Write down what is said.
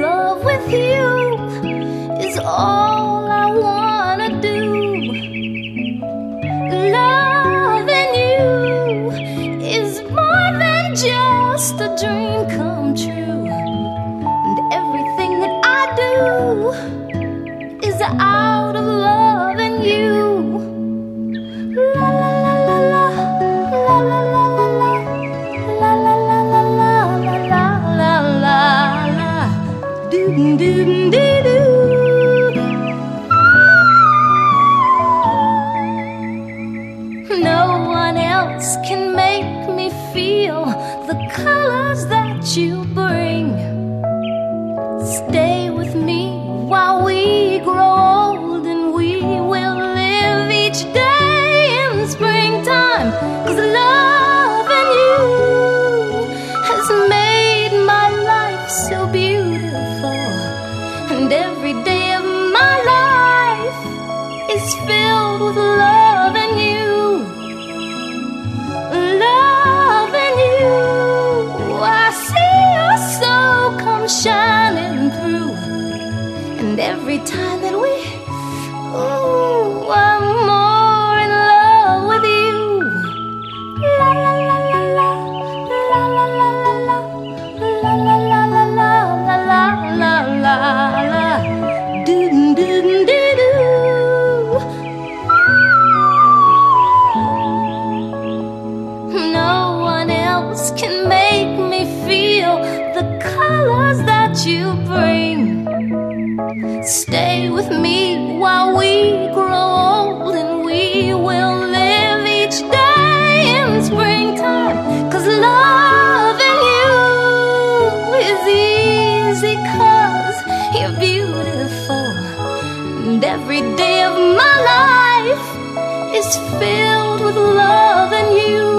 love with you is all I wanna do. Loving you is more than just a dream come true. And everything that I do is out. else can make me feel the colors that you bring. Stay with me while we grow old and we will live each day in springtime. Cause loving you has made my life so beautiful, and every day of my life is filled. And every time that we. Ooh, with me while we grow old and we will live each day in springtime. Cause loving you is easy cause you're beautiful. And every day of my life is filled with love and you.